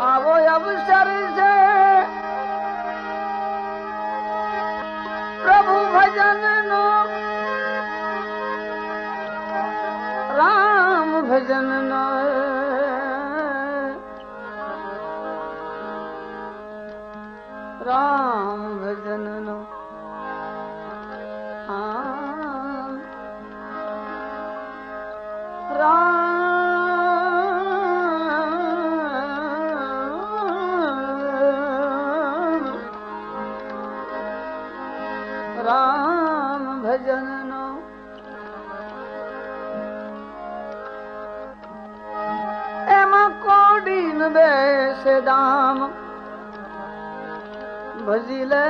આવો અવસર છે. પ્રભુ ભજન નો રામ ભજન નો દામ ભજી લે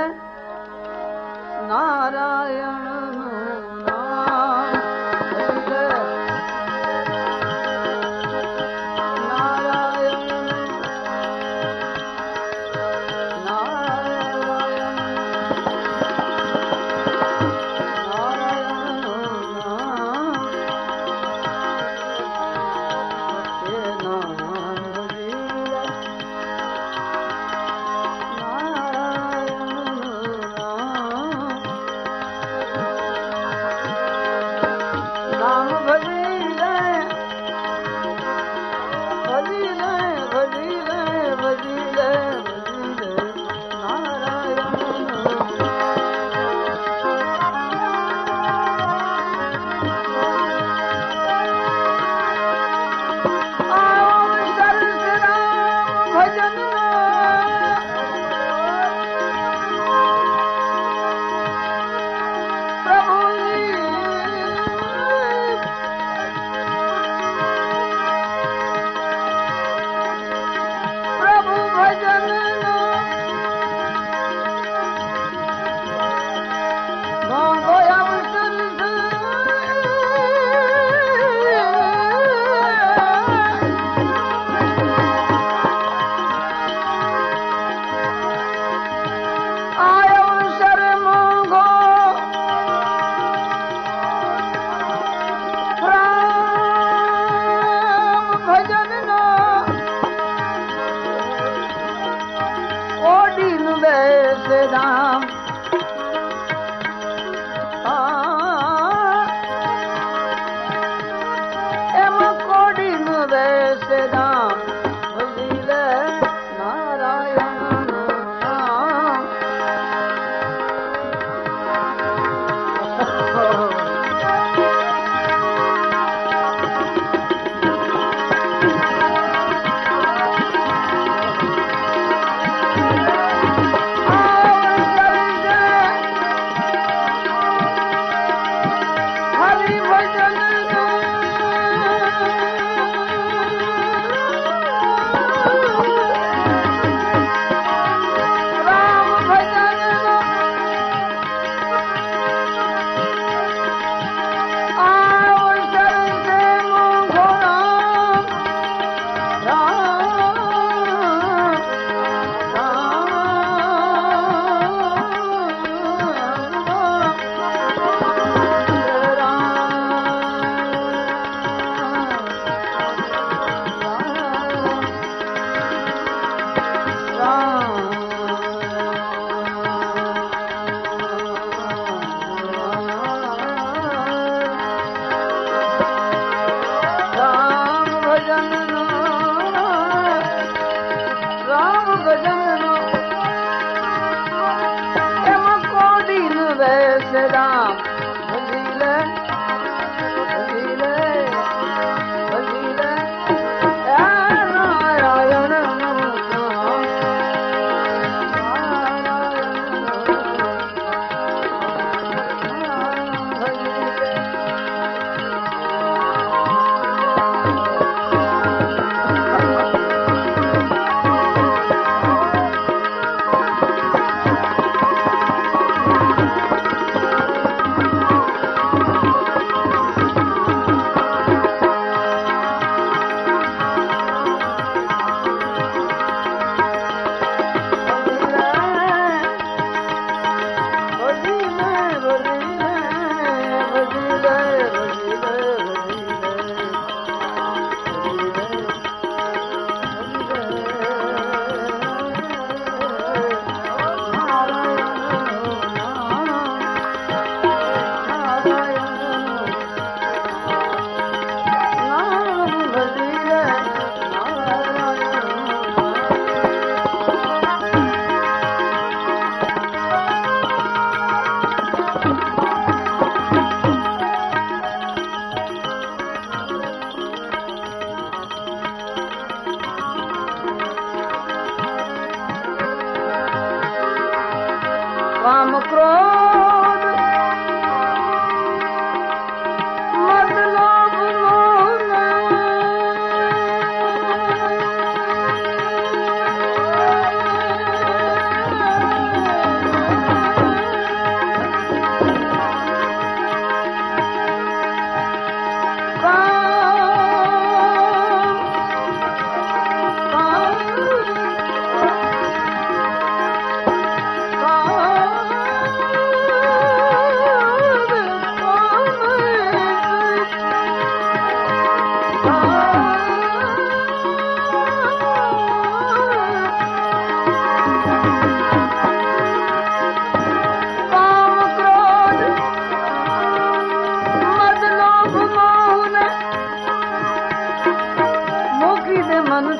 काम क्रोध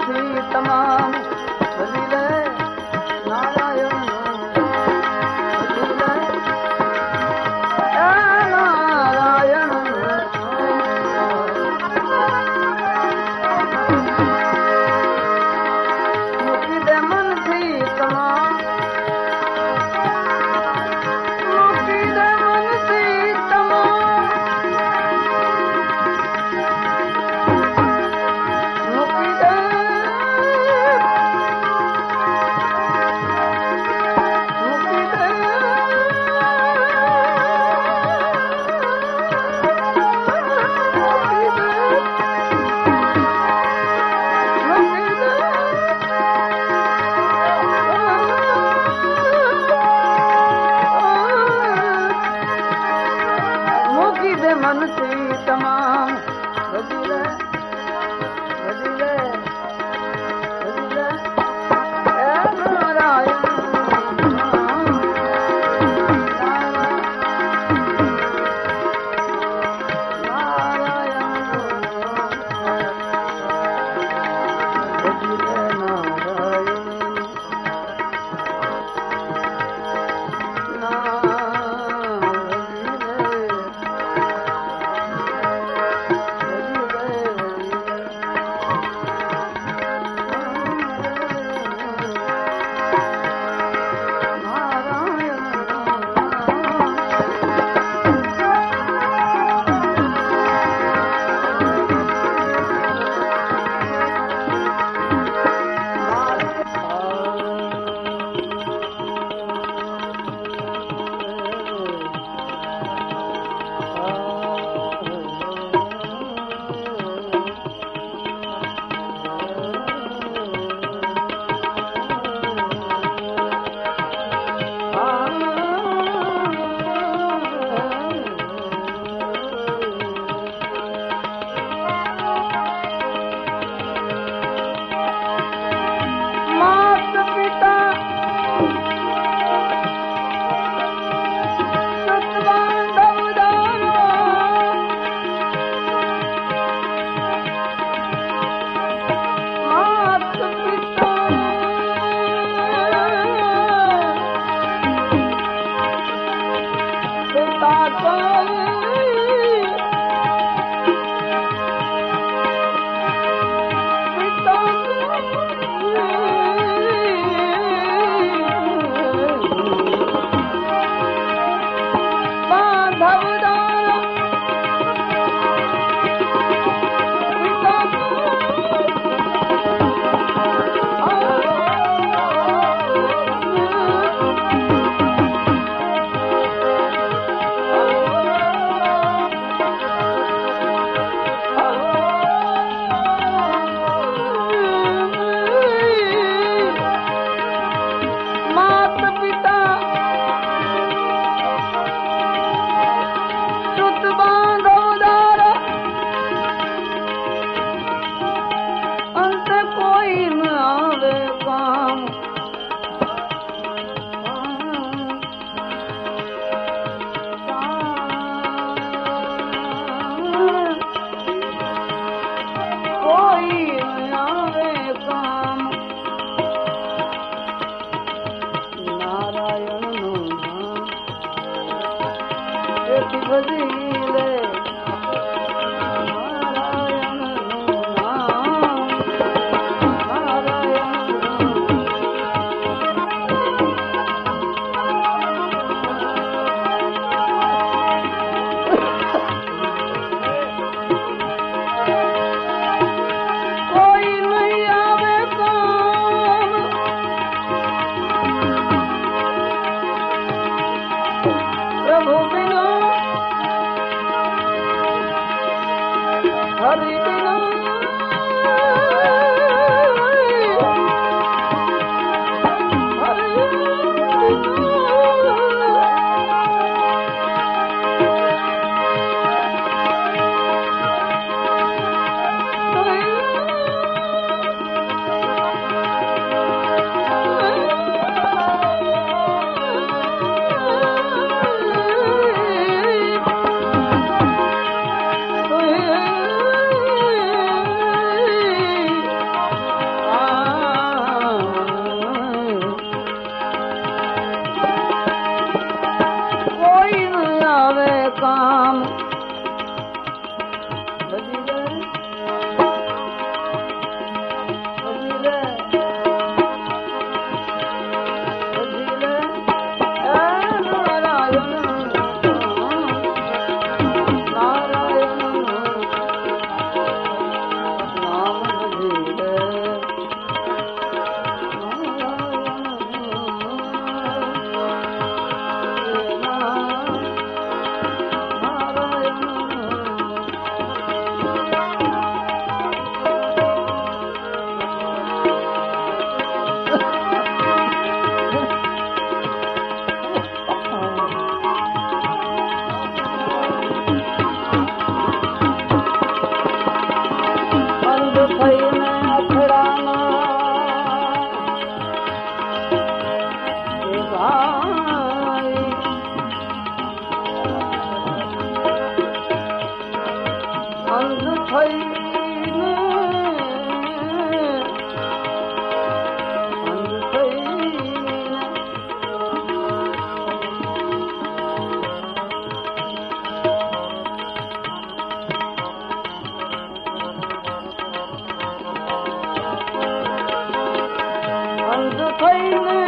सीतमा समाज என்பது 哎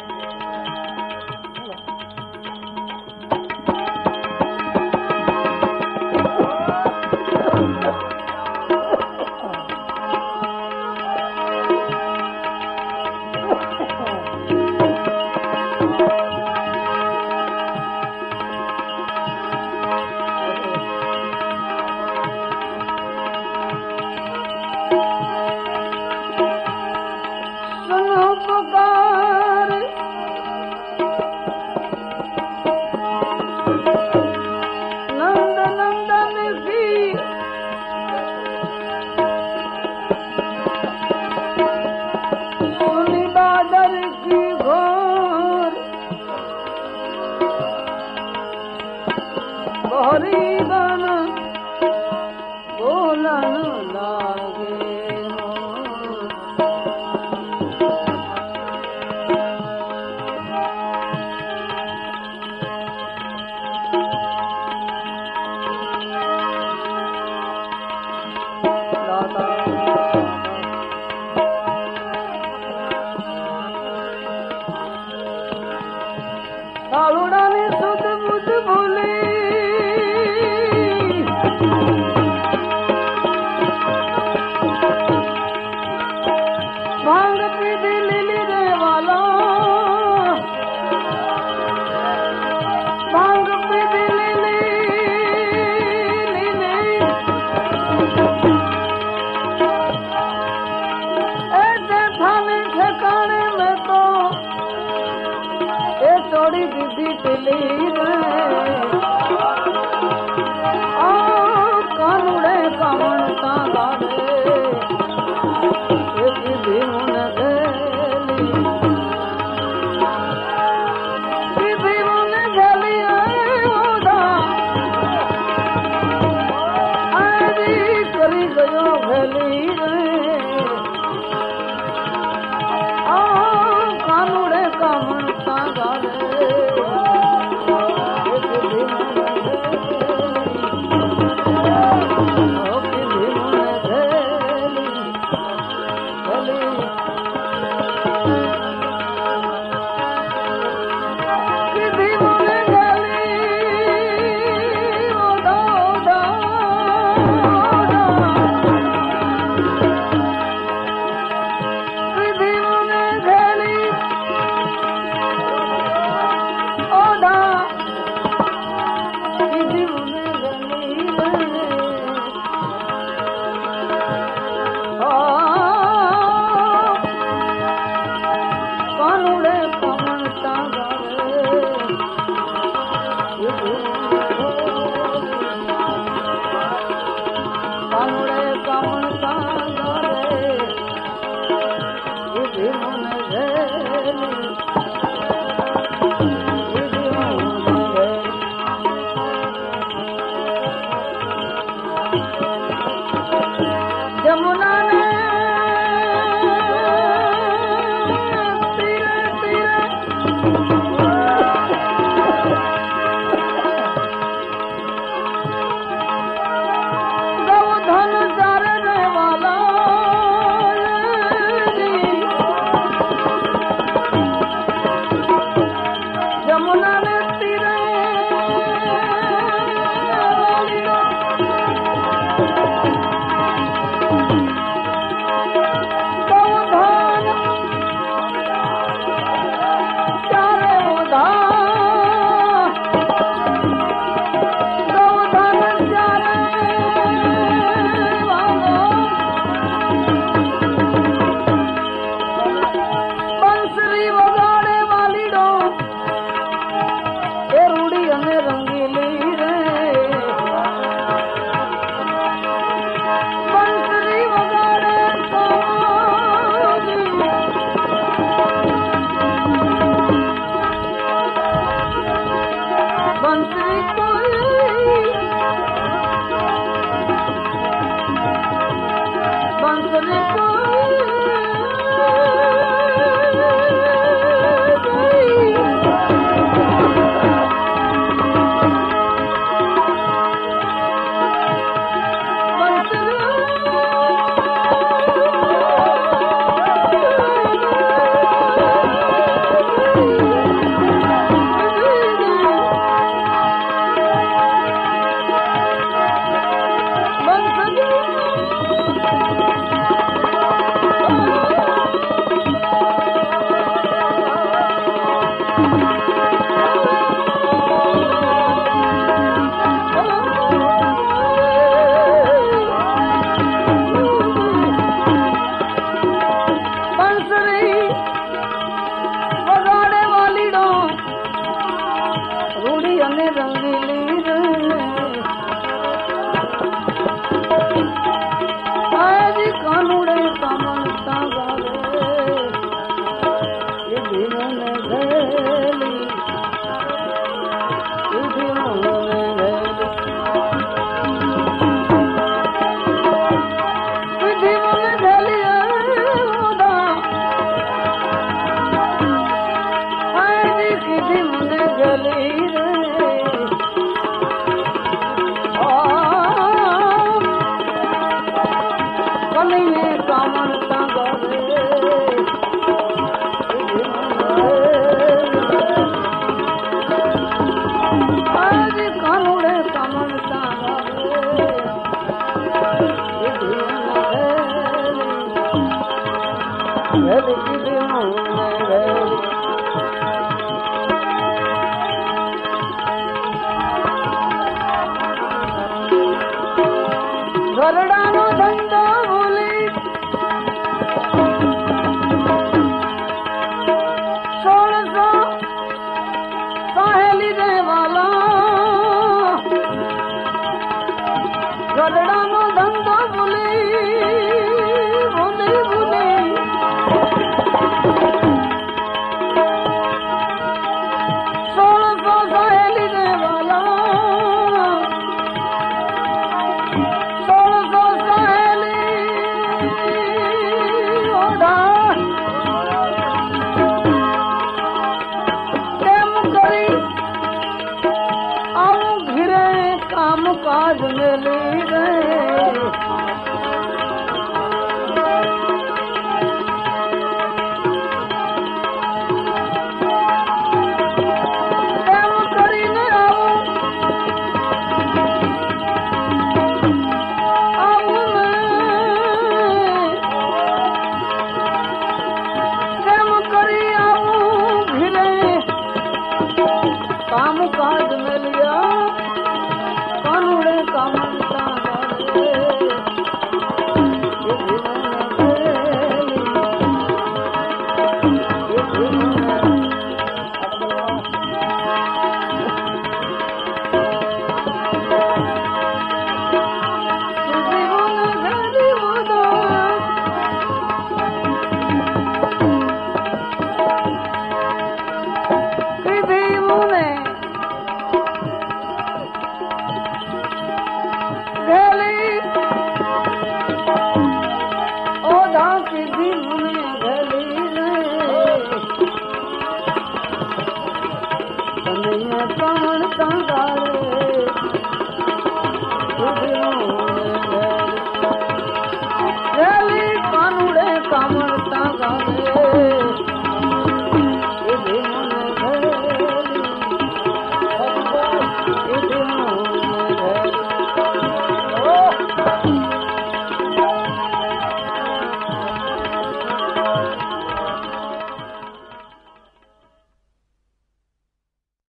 Hare